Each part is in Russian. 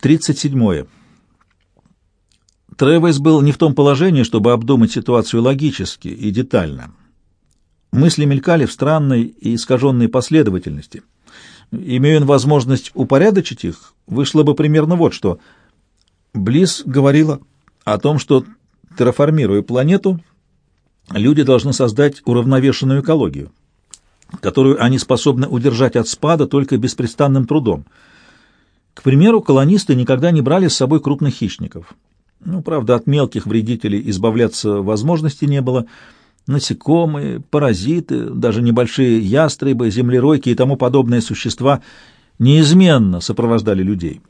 37. Тревес был не в том положении, чтобы обдумать ситуацию логически и детально. Мысли мелькали в странной и искаженной последовательности. Имея возможность упорядочить их, вышло бы примерно вот что. Близ говорила о том, что, терраформируя планету, люди должны создать уравновешенную экологию, которую они способны удержать от спада только беспрестанным трудом. К примеру, колонисты никогда не брали с собой крупных хищников. Ну, правда, от мелких вредителей избавляться возможности не было. Насекомые, паразиты, даже небольшие ястребы, землеройки и тому подобные существа неизменно сопровождали людей.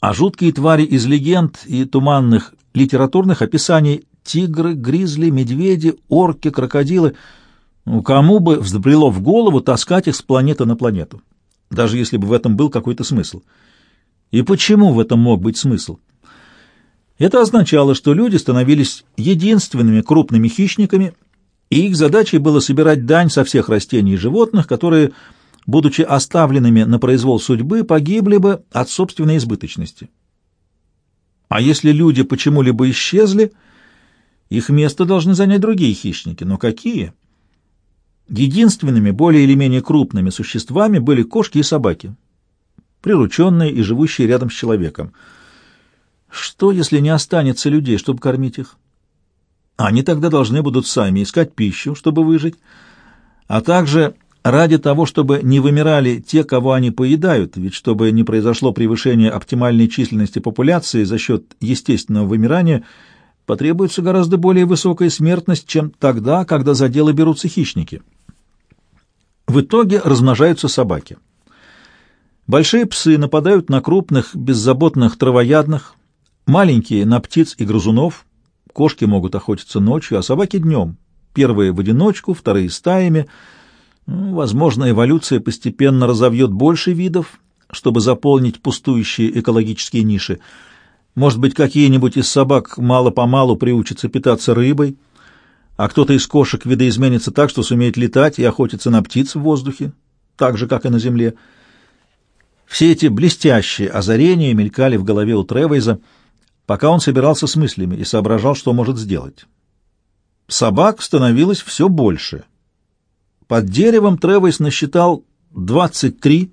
А жуткие твари из легенд и туманных литературных описаний — тигры, гризли, медведи, орки, крокодилы — ну, кому бы взбрело в голову таскать их с планеты на планету, даже если бы в этом был какой-то смысл. И почему в этом мог быть смысл? Это означало, что люди становились единственными крупными хищниками, и их задачей было собирать дань со всех растений и животных, которые, будучи оставленными на произвол судьбы, погибли бы от собственной избыточности. А если люди почему-либо исчезли, их место должны занять другие хищники. Но какие? Единственными, более или менее крупными существами были кошки и собаки, прирученные и живущие рядом с человеком – что, если не останется людей, чтобы кормить их? Они тогда должны будут сами искать пищу, чтобы выжить, а также ради того, чтобы не вымирали те, кого они поедают, ведь чтобы не произошло превышение оптимальной численности популяции за счет естественного вымирания, потребуется гораздо более высокая смертность, чем тогда, когда за дело берутся хищники. В итоге размножаются собаки. Большие псы нападают на крупных, беззаботных травоядных, Маленькие — на птиц и грызунов. Кошки могут охотиться ночью, а собаки — днем. Первые — в одиночку, вторые — стаями. Ну, возможно, эволюция постепенно разовьет больше видов, чтобы заполнить пустующие экологические ниши. Может быть, какие-нибудь из собак мало-помалу приучатся питаться рыбой, а кто-то из кошек видоизменится так, что сумеет летать и охотиться на птиц в воздухе, так же, как и на земле. Все эти блестящие озарения мелькали в голове у Тревейза, пока он собирался с мыслями и соображал, что может сделать. Собак становилось все больше. Под деревом Тревойс насчитал 23,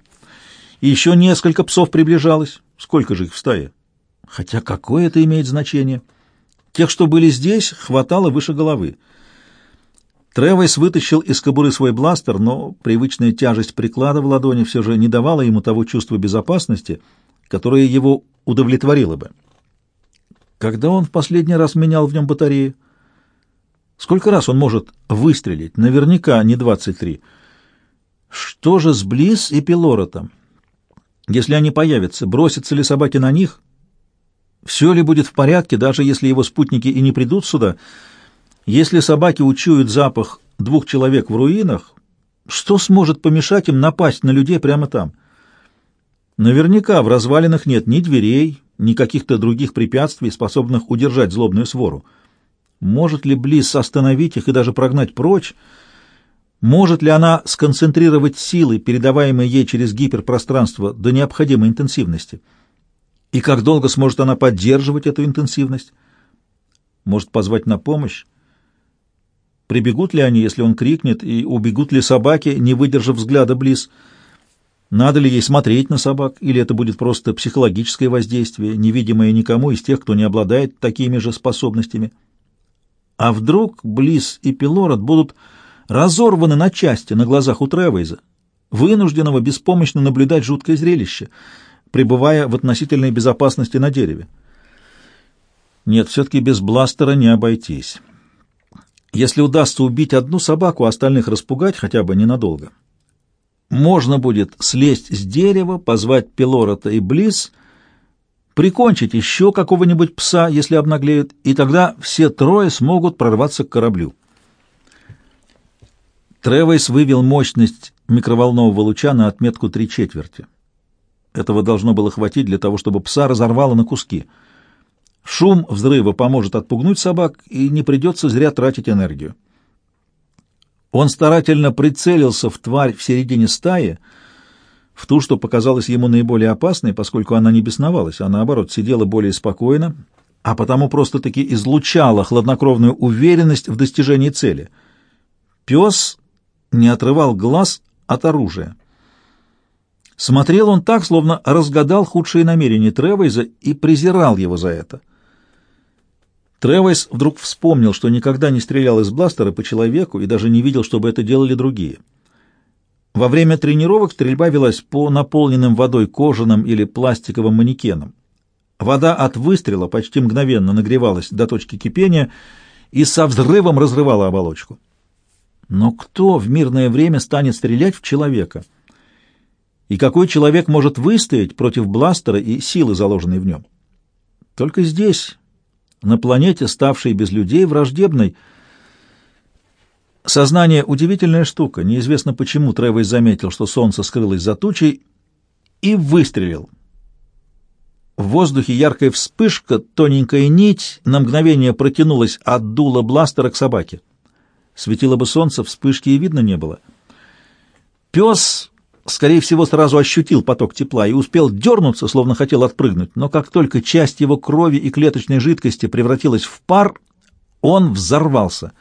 и еще несколько псов приближалось. Сколько же их в стае? Хотя какое это имеет значение? Тех, что были здесь, хватало выше головы. Тревойс вытащил из кобуры свой бластер, но привычная тяжесть приклада в ладони все же не давала ему того чувства безопасности, которое его удовлетворило бы. Когда он в последний раз менял в нем батареи? Сколько раз он может выстрелить? Наверняка не 23. Что же с Близ и Пилоротом? Если они появятся, бросятся ли собаки на них? Все ли будет в порядке, даже если его спутники и не придут сюда? Если собаки учуют запах двух человек в руинах, что сможет помешать им напасть на людей прямо там? Наверняка в развалинах нет ни дверей, ни каких-то других препятствий, способных удержать злобную свору. Может ли Близ остановить их и даже прогнать прочь? Может ли она сконцентрировать силы, передаваемые ей через гиперпространство, до необходимой интенсивности? И как долго сможет она поддерживать эту интенсивность? Может позвать на помощь? Прибегут ли они, если он крикнет, и убегут ли собаки, не выдержав взгляда Близ? Надо ли ей смотреть на собак, или это будет просто психологическое воздействие, невидимое никому из тех, кто не обладает такими же способностями? А вдруг Близ и Пилород будут разорваны на части на глазах у Тревейза, вынужденного беспомощно наблюдать жуткое зрелище, пребывая в относительной безопасности на дереве? Нет, все-таки без бластера не обойтись. Если удастся убить одну собаку, остальных распугать хотя бы ненадолго — можно будет слезть с дерева, позвать Пилорота и Близ, прикончить еще какого-нибудь пса, если обнаглеют, и тогда все трое смогут прорваться к кораблю. Тревейс вывел мощность микроволнового луча на отметку три четверти. Этого должно было хватить для того, чтобы пса разорвало на куски. Шум взрыва поможет отпугнуть собак, и не придется зря тратить энергию. Он старательно прицелился в тварь в середине стаи, в ту, что показалась ему наиболее опасной, поскольку она не бесновалась, а наоборот сидела более спокойно, а потому просто-таки излучала хладнокровную уверенность в достижении цели. Пес не отрывал глаз от оружия. Смотрел он так, словно разгадал худшие намерения Тревойза и презирал его за это. Тревойс вдруг вспомнил, что никогда не стрелял из бластера по человеку и даже не видел, чтобы это делали другие. Во время тренировок стрельба велась по наполненным водой кожаным или пластиковым манекенам. Вода от выстрела почти мгновенно нагревалась до точки кипения и со взрывом разрывала оболочку. Но кто в мирное время станет стрелять в человека? И какой человек может выстоять против бластера и силы, заложенной в нем? Только здесь, на планете, ставшей без людей, враждебной. Сознание — удивительная штука. Неизвестно почему Тревес заметил, что солнце скрылось за тучей, и выстрелил. В воздухе яркая вспышка, тоненькая нить на мгновение протянулась от дула бластера к собаке. Светило бы солнце, вспышки и видно не было. Пес, скорее всего, сразу ощутил поток тепла и успел дернуться, словно хотел отпрыгнуть, но как только часть его крови и клеточной жидкости превратилась в пар, он взорвался.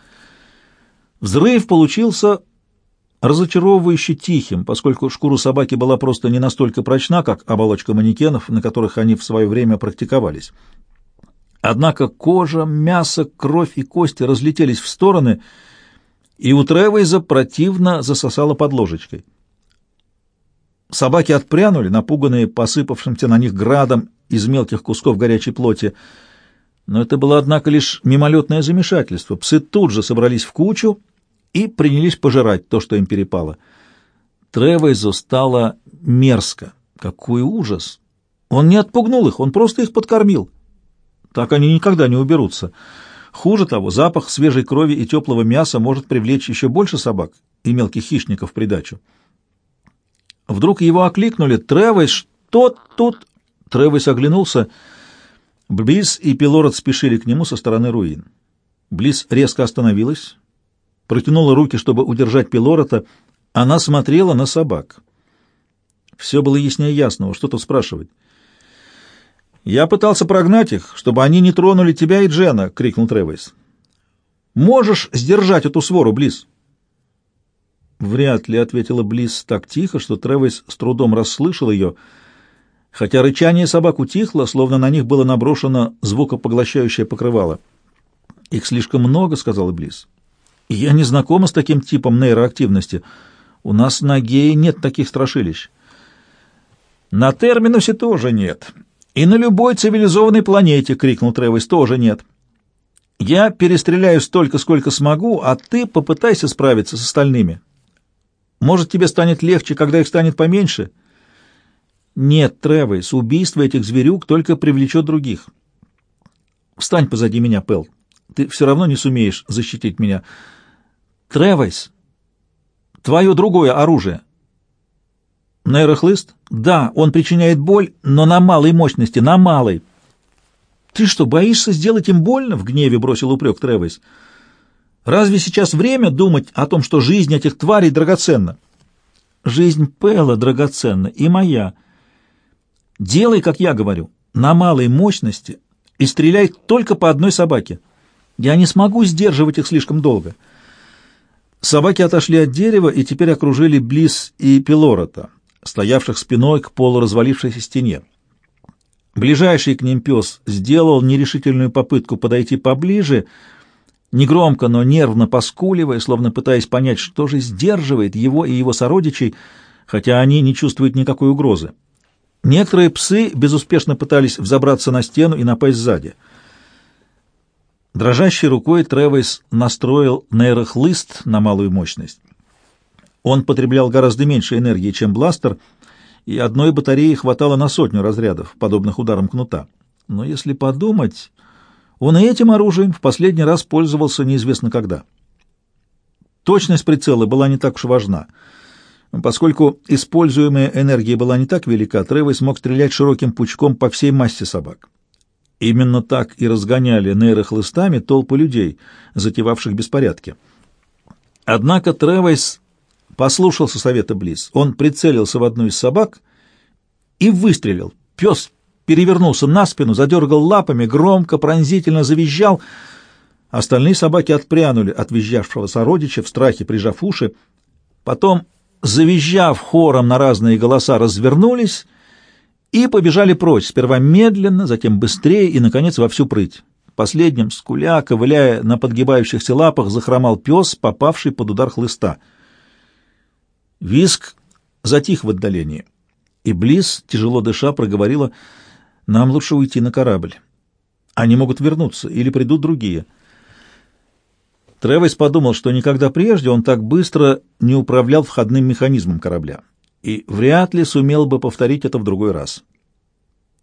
Взрыв получился разочаровывающе тихим, поскольку шкура собаки была просто не настолько прочна, как оболочка манекенов, на которых они в свое время практиковались. Однако кожа, мясо, кровь и кости разлетелись в стороны, и у Тревейза противно засосало под ложечкой. Собаки отпрянули, напуганные посыпавшимся на них градом из мелких кусков горячей плоти, но это было, однако, лишь мимолетное замешательство. Псы тут же собрались в кучу и принялись пожирать то, что им перепало. Тревейзу стало мерзко. Какой ужас! Он не отпугнул их, он просто их подкормил. Так они никогда не уберутся. Хуже того, запах свежей крови и теплого мяса может привлечь еще больше собак и мелких хищников в придачу. Вдруг его окликнули. «Тревес, что тут?» Тревес оглянулся. Близ и Пилород спешили к нему со стороны руин. Близ резко остановилась, протянула руки, чтобы удержать Пилорота. Она смотрела на собак. Все было яснее ясного. Что тут спрашивать? «Я пытался прогнать их, чтобы они не тронули тебя и Джена!» — крикнул Тревейс. «Можешь сдержать эту свору, Близ?» «Вряд ли», — ответила Близ так тихо, что Тревейс с трудом расслышал ее, хотя рычание собак утихло, словно на них было наброшено звукопоглощающее покрывало. «Их слишком много», — сказала Близ. Я не знакома с таким типом нейроактивности. У нас на Гее нет таких страшилищ. На Терминусе тоже нет. И на любой цивилизованной планете, — крикнул Тревис, — тоже нет. Я перестреляю столько, сколько смогу, а ты попытайся справиться с остальными. Может, тебе станет легче, когда их станет поменьше? Нет, Тревис, убийство этих зверюк только привлечет других. Встань позади меня, Пэл. Ты все равно не сумеешь защитить меня. Тревайс, твое другое оружие. Нейрохлыст? Да, он причиняет боль, но на малой мощности, на малой. Ты что, боишься сделать им больно? В гневе бросил упрек Тревайс. Разве сейчас время думать о том, что жизнь этих тварей драгоценна? Жизнь Пэла драгоценна, и моя. Делай, как я говорю, на малой мощности и стреляй только по одной собаке. Я не смогу сдерживать их слишком долго. Собаки отошли от дерева и теперь окружили Близ и Пилорота, стоявших спиной к полуразвалившейся стене. Ближайший к ним пес сделал нерешительную попытку подойти поближе, негромко, но нервно поскуливая, словно пытаясь понять, что же сдерживает его и его сородичей, хотя они не чувствуют никакой угрозы. Некоторые псы безуспешно пытались взобраться на стену и напасть сзади — Дрожащей рукой Тревис настроил нейрохлыст на малую мощность. Он потреблял гораздо меньше энергии, чем бластер, и одной батареи хватало на сотню разрядов, подобных ударам кнута. Но если подумать, он и этим оружием в последний раз пользовался неизвестно когда. Точность прицела была не так уж важна. Поскольку используемая энергия была не так велика, Тревис мог стрелять широким пучком по всей массе собак. Именно так и разгоняли нейрохлыстами толпы людей, затевавших беспорядки. Однако Тревайс послушался совета Близ. Он прицелился в одну из собак и выстрелил. Пес перевернулся на спину, задергал лапами, громко, пронзительно завизжал. Остальные собаки отпрянули от визжавшего сородича, в страхе прижав уши. Потом, завизжав хором на разные голоса, развернулись и побежали прочь, сперва медленно, затем быстрее и, наконец, во всю прыть. Последним, скуля, ковыляя на подгибающихся лапах, захромал пес, попавший под удар хлыста. Виск затих в отдалении, и Близ, тяжело дыша, проговорила, «Нам лучше уйти на корабль. Они могут вернуться, или придут другие». Тревис подумал, что никогда прежде он так быстро не управлял входным механизмом корабля и вряд ли сумел бы повторить это в другой раз.